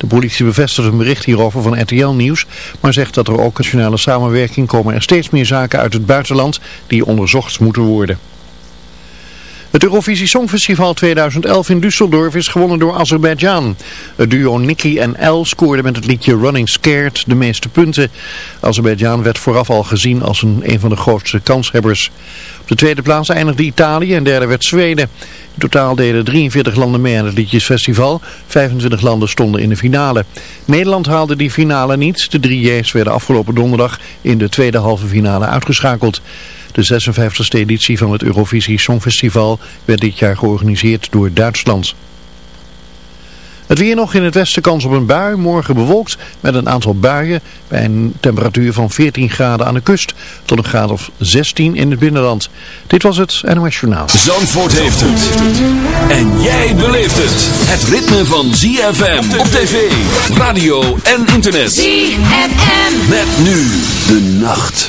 De politie bevestigt een bericht hierover van RTL Nieuws, maar zegt dat er ook nationale samenwerking komen er steeds meer zaken uit het buitenland die onderzocht moeten worden. Het Eurovisie Songfestival 2011 in Düsseldorf is gewonnen door Azerbeidzjan. Het duo Nicky en El scoorde met het liedje Running Scared de meeste punten. Azerbeidzjan werd vooraf al gezien als een, een van de grootste kanshebbers. Op de tweede plaats eindigde Italië en derde werd Zweden. In totaal deden 43 landen mee aan het liedjesfestival. 25 landen stonden in de finale. Nederland haalde die finale niet. De drie J's werden afgelopen donderdag in de tweede halve finale uitgeschakeld. De 56e editie van het Eurovisie Songfestival werd dit jaar georganiseerd door Duitsland. Het weer nog in het westen kans op een bui, morgen bewolkt met een aantal buien bij een temperatuur van 14 graden aan de kust tot een graad of 16 in het binnenland. Dit was het NOS Journaal. Zandvoort heeft het. En jij beleeft het. Het ritme van ZFM op tv, radio en internet. ZFM. Met nu de nacht.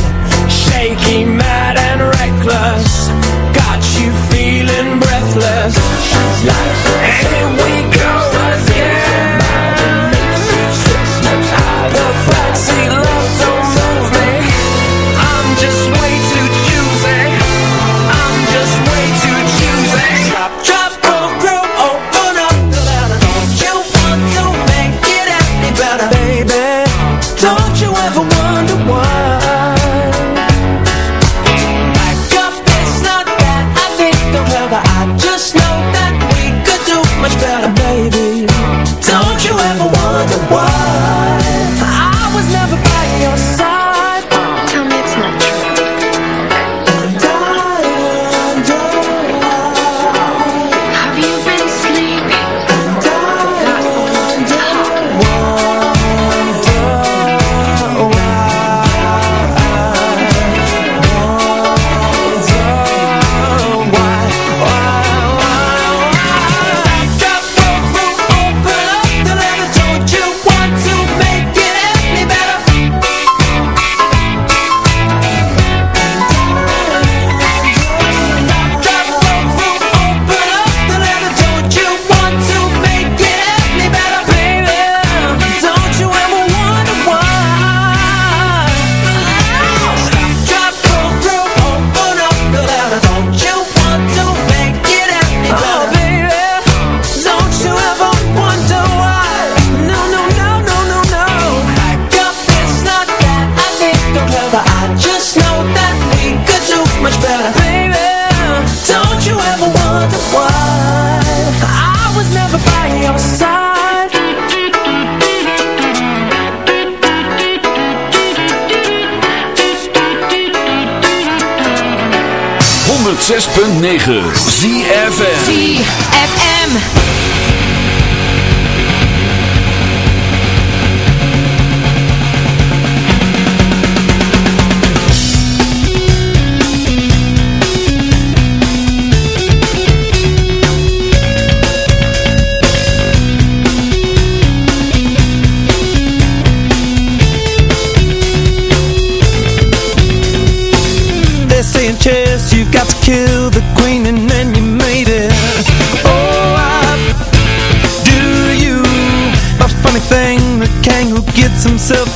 106.9 ZFM ZFM kill the queen and then you made it. Oh, I do you A funny thing, the kangaroo gets himself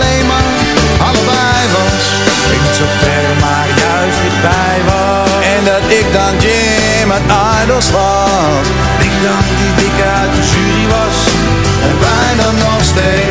En dat ik dan Jim het Idols was. Ik dan die dikke uit de jury was. En bijna nog steeds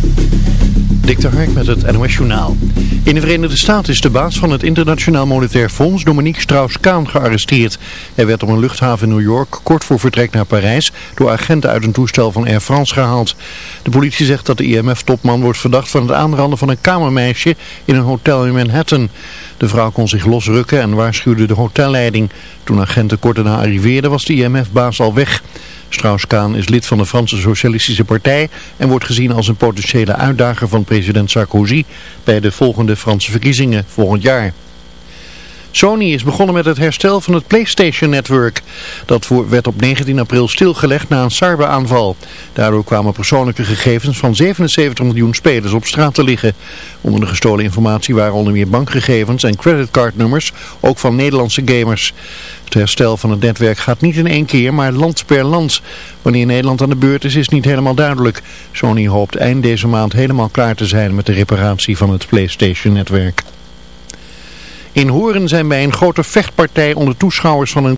Dik de Hark met het NOS Journaal. In de Verenigde Staten is de baas van het Internationaal Monetair Fonds, Dominique Strauss-Kaan, gearresteerd. Hij werd op een luchthaven in New York kort voor vertrek naar Parijs door agenten uit een toestel van Air France gehaald. De politie zegt dat de IMF-topman wordt verdacht van het aanranden van een kamermeisje in een hotel in Manhattan. De vrouw kon zich losrukken en waarschuwde de hotelleiding. Toen agenten kort daarna arriveerden was de IMF-baas al weg. Strauss-Kaan is lid van de Franse Socialistische Partij en wordt gezien als een potentiële uitdager van president Sarkozy bij de volgende Franse verkiezingen volgend jaar. Sony is begonnen met het herstel van het PlayStation-netwerk. Dat werd op 19 april stilgelegd na een cyber-aanval. Daardoor kwamen persoonlijke gegevens van 77 miljoen spelers op straat te liggen. Onder de gestolen informatie waren onder meer bankgegevens en creditcardnummers, ook van Nederlandse gamers. Het herstel van het netwerk gaat niet in één keer, maar land per land. Wanneer Nederland aan de beurt is, is niet helemaal duidelijk. Sony hoopt eind deze maand helemaal klaar te zijn met de reparatie van het PlayStation-netwerk. In Horen zijn bij een grote vechtpartij onder toeschouwers van een